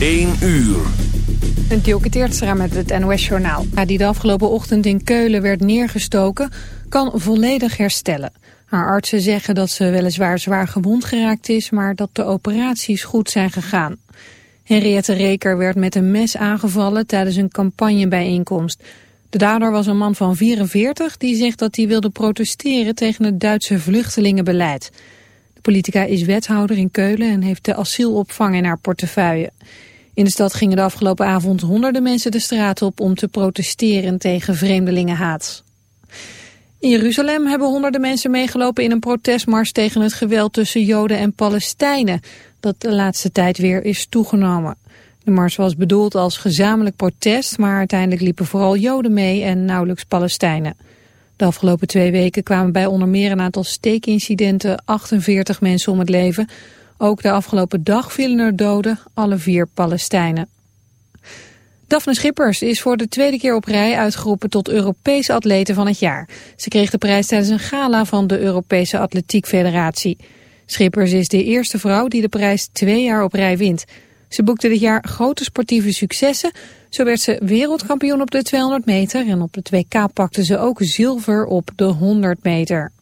1 uur. Een Dielke met het NOS-journaal. Die de afgelopen ochtend in Keulen werd neergestoken, kan volledig herstellen. Haar artsen zeggen dat ze weliswaar zwaar gewond geraakt is, maar dat de operaties goed zijn gegaan. Henriette Reker werd met een mes aangevallen tijdens een campagnebijeenkomst. De dader was een man van 44 die zegt dat hij wilde protesteren tegen het Duitse vluchtelingenbeleid. Politica is wethouder in Keulen en heeft de asielopvang in haar portefeuille. In de stad gingen de afgelopen avond honderden mensen de straat op om te protesteren tegen vreemdelingenhaat. In Jeruzalem hebben honderden mensen meegelopen in een protestmars tegen het geweld tussen Joden en Palestijnen, dat de laatste tijd weer is toegenomen. De mars was bedoeld als gezamenlijk protest, maar uiteindelijk liepen vooral Joden mee en nauwelijks Palestijnen. De afgelopen twee weken kwamen bij onder meer een aantal steekincidenten 48 mensen om het leven. Ook de afgelopen dag vielen er doden, alle vier Palestijnen. Daphne Schippers is voor de tweede keer op rij uitgeroepen tot Europese atlete van het jaar. Ze kreeg de prijs tijdens een gala van de Europese Atletiek Federatie. Schippers is de eerste vrouw die de prijs twee jaar op rij wint. Ze boekte dit jaar grote sportieve successen. Zo werd ze wereldkampioen op de 200 meter en op de 2K pakte ze ook zilver op de 100 meter.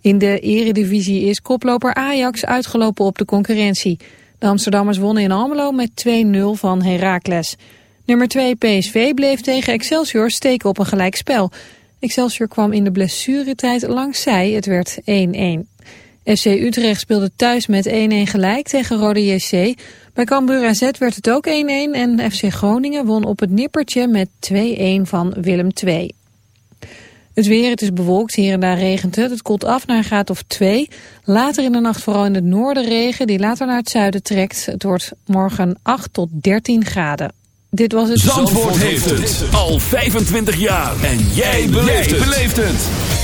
In de eredivisie is koploper Ajax uitgelopen op de concurrentie. De Amsterdammers wonnen in Almelo met 2-0 van Heracles. Nummer 2 PSV bleef tegen Excelsior steken op een gelijkspel. Excelsior kwam in de blessuretijd langs zij, het werd 1-1. FC Utrecht speelde thuis met 1-1 gelijk tegen Rode JC. Bij Cambuur AZ werd het ook 1-1 en FC Groningen won op het nippertje met 2-1 van Willem II. Het weer, het is bewolkt, hier en daar regent het. Het koelt af naar een graad of 2. Later in de nacht vooral in het noorden regen, die later naar het zuiden trekt. Het wordt morgen 8 tot 13 graden. Dit was het... Zandvoort, heeft het al 25 jaar. En jij beleeft het.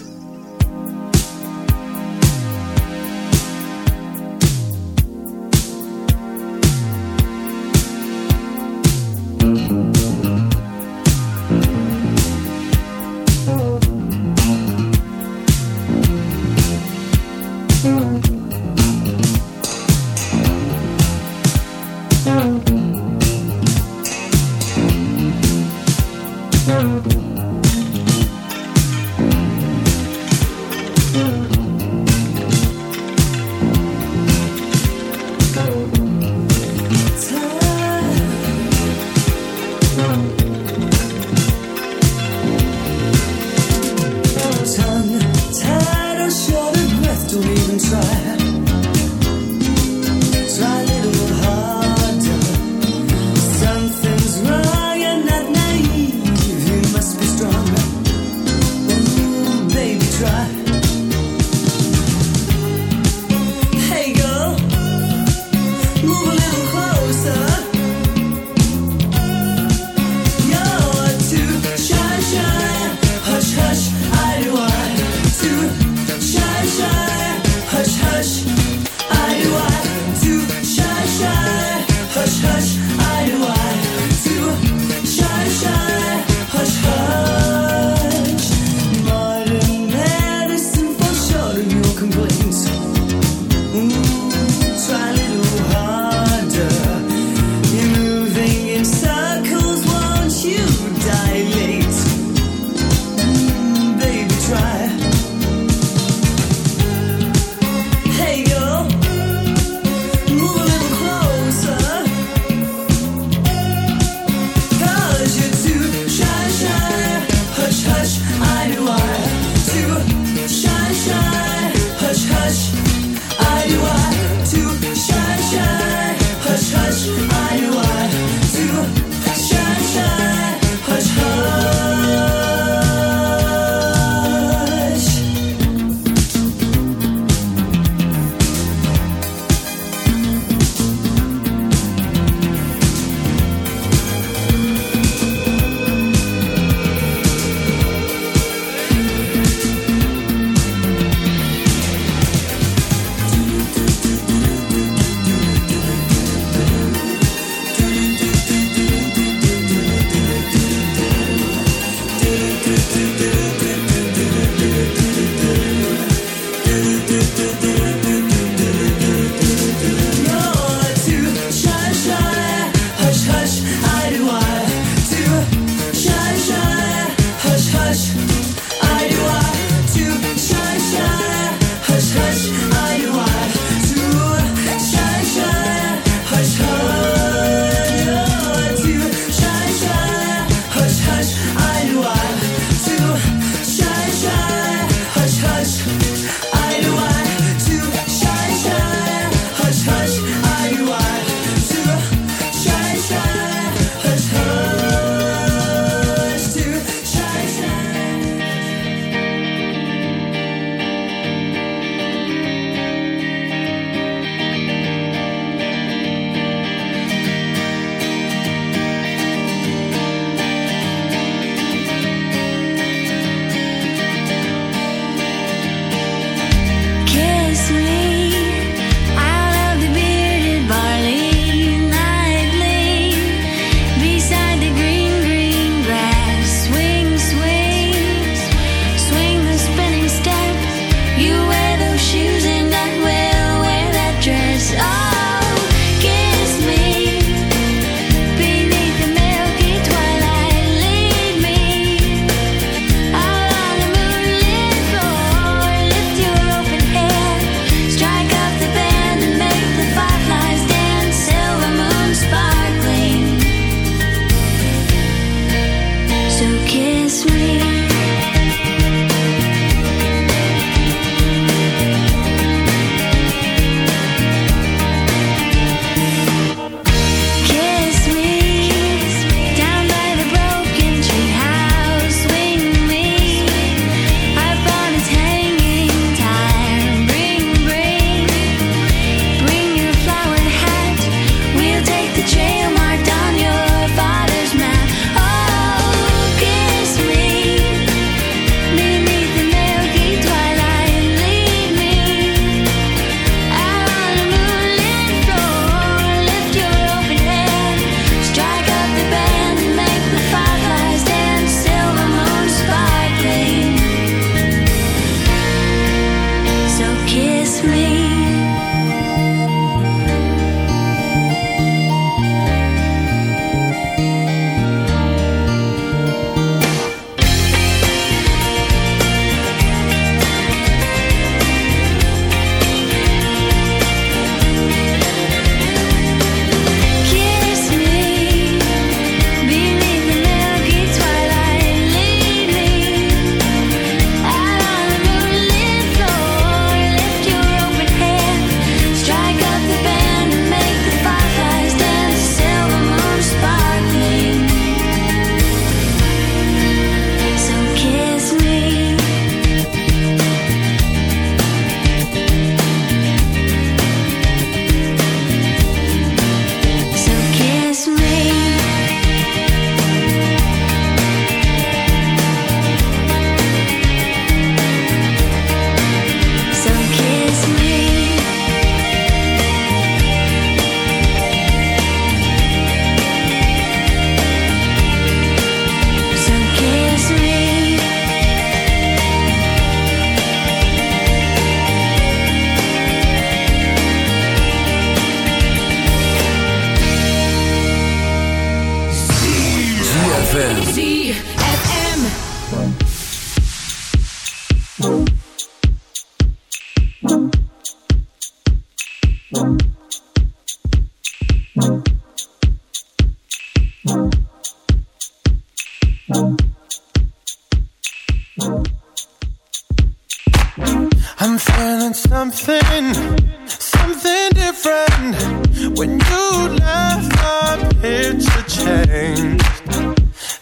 Left, picture changed.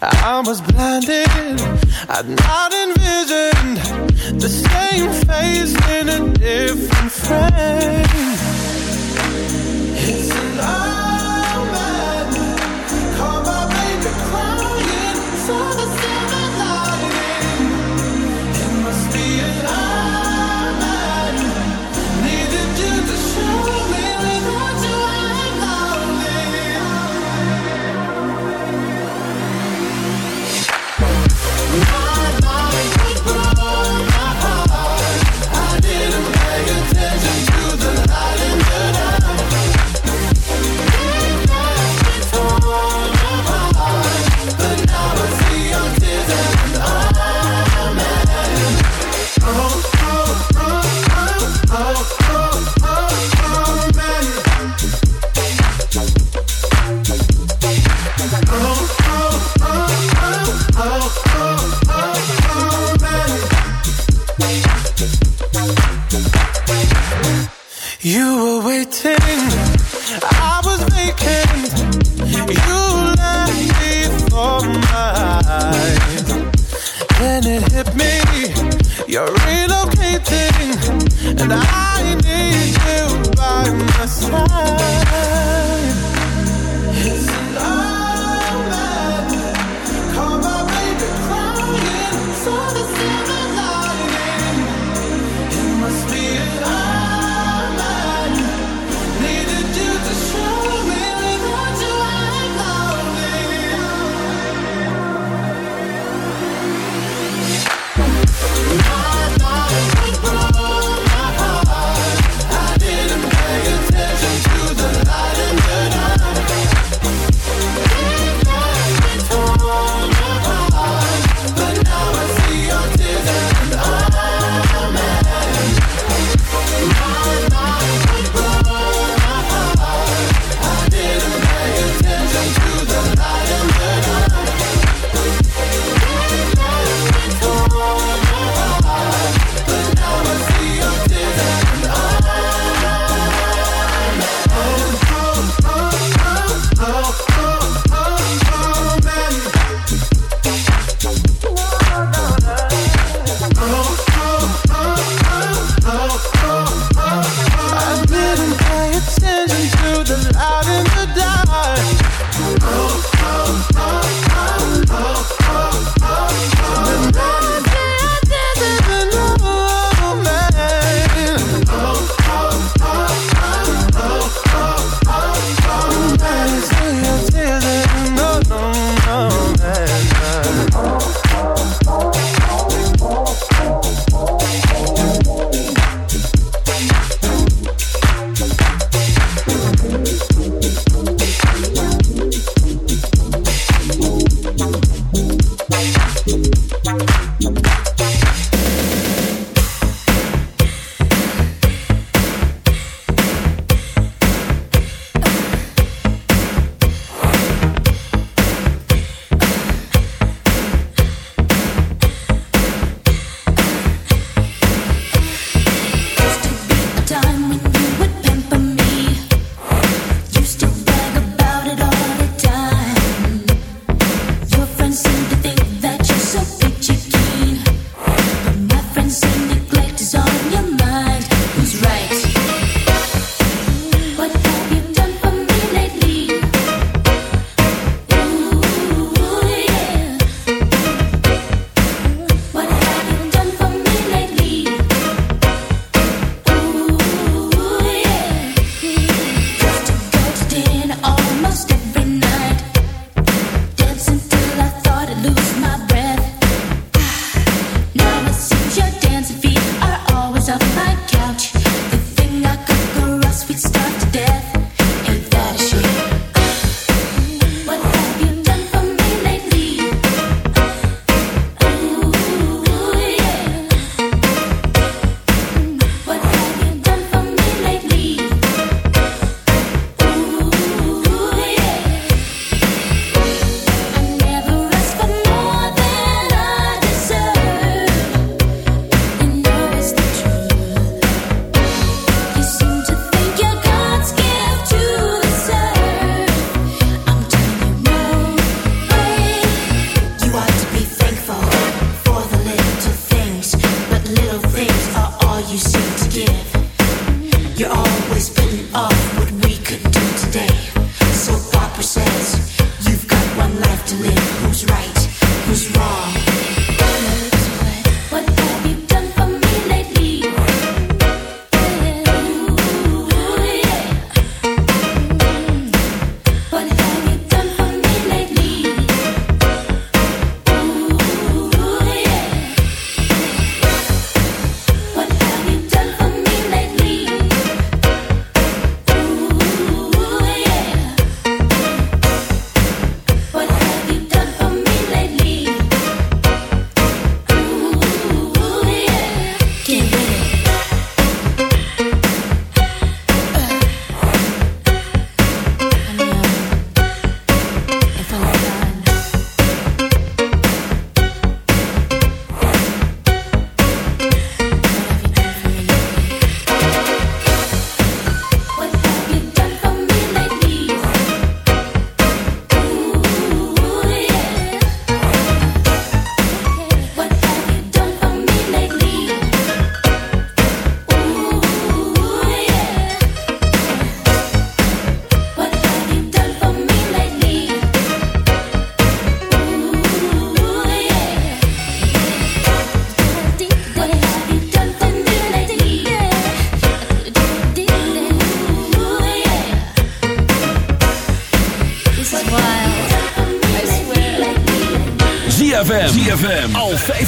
I was blinded, I'd not envisioned the same face in a different frame. It's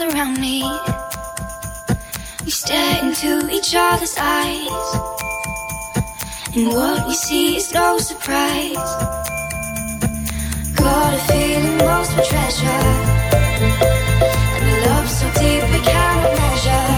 Around me. We stare into each other's eyes. And what we see is no surprise. Got a feeling most for treasure. And a love so deep we cannot measure.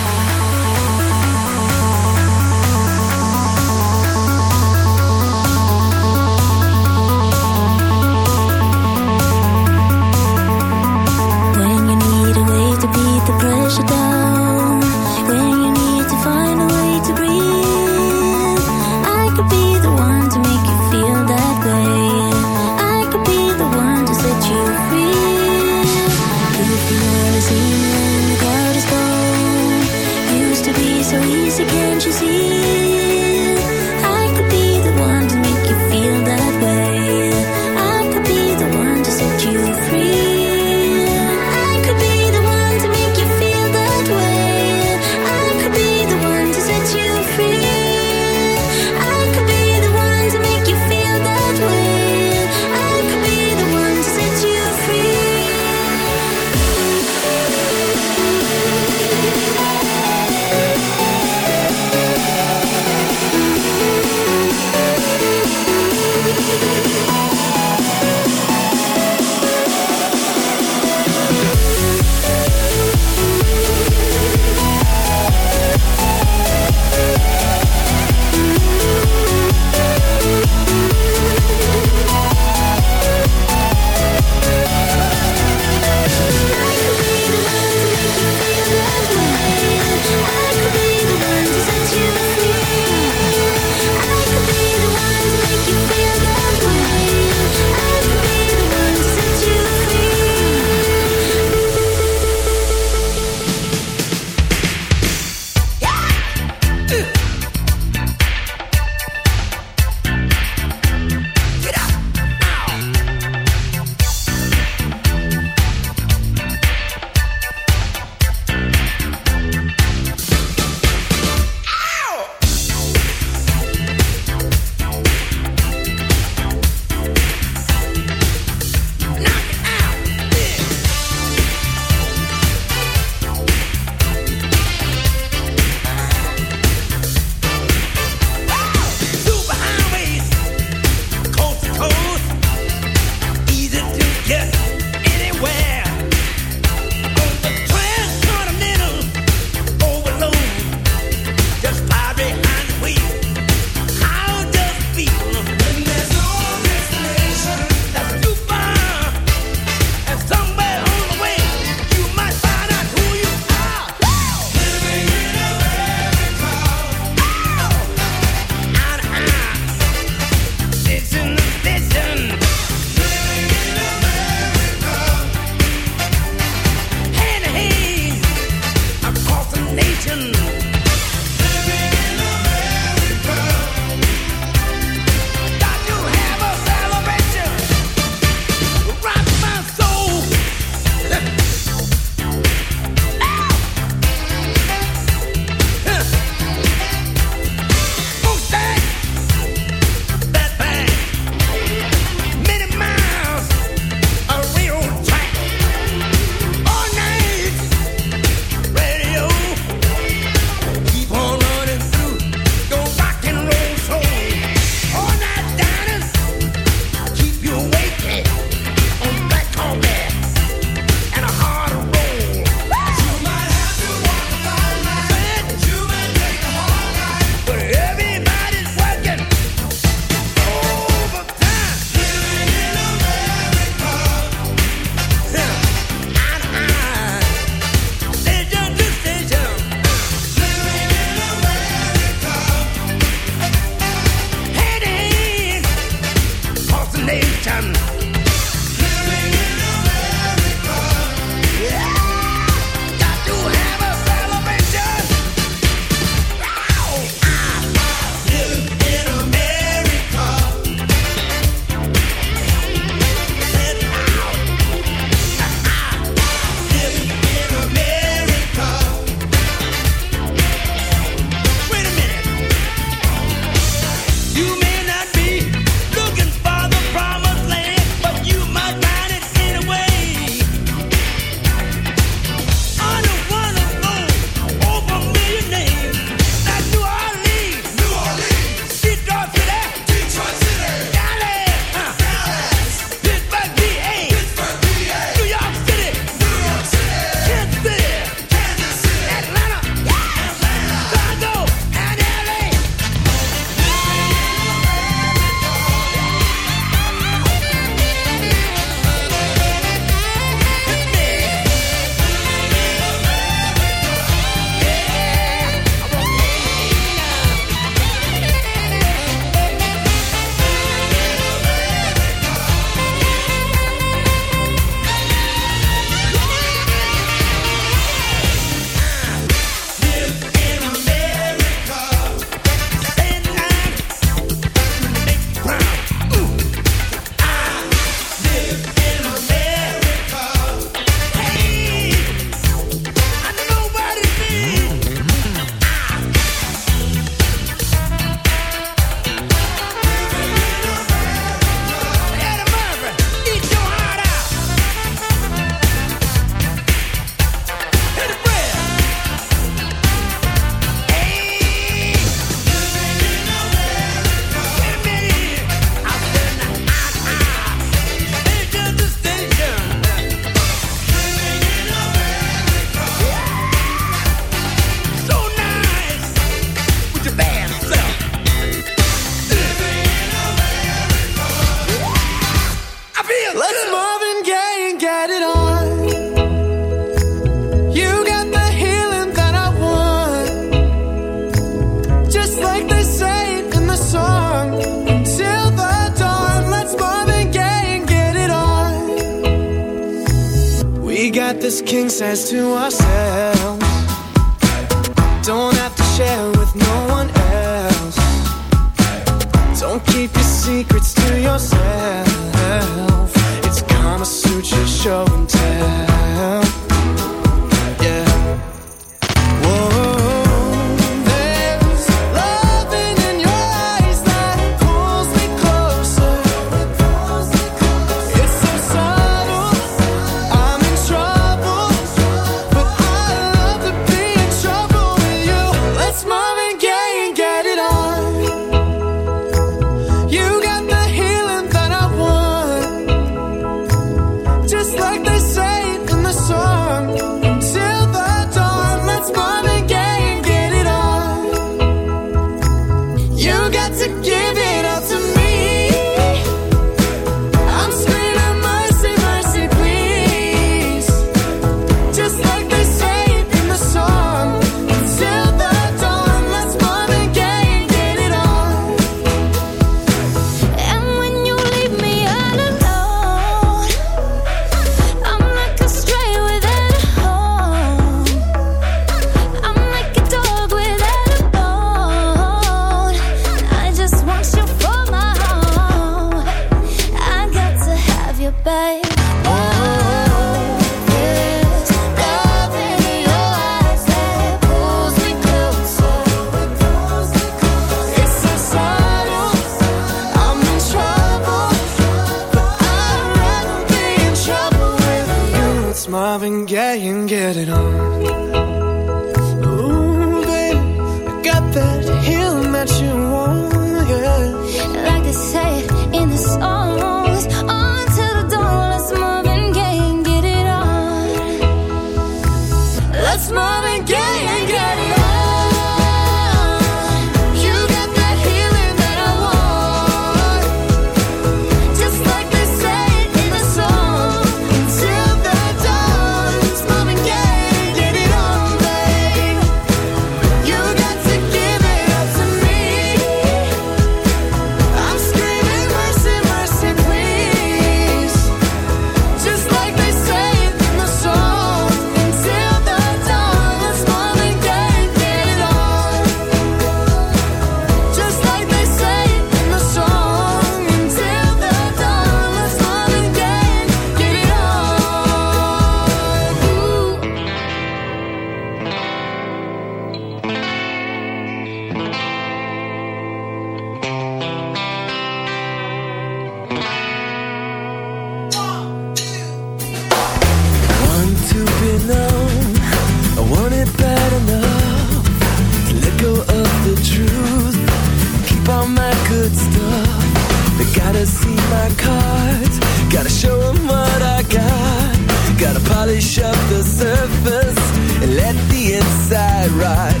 that right?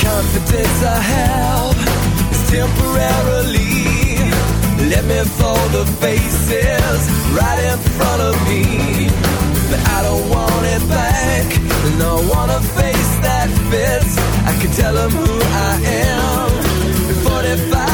Confidence I have is temporarily. Let me fold the faces right in front of me. But I don't want it back, and I want a face that fits. I can tell them who I am. 45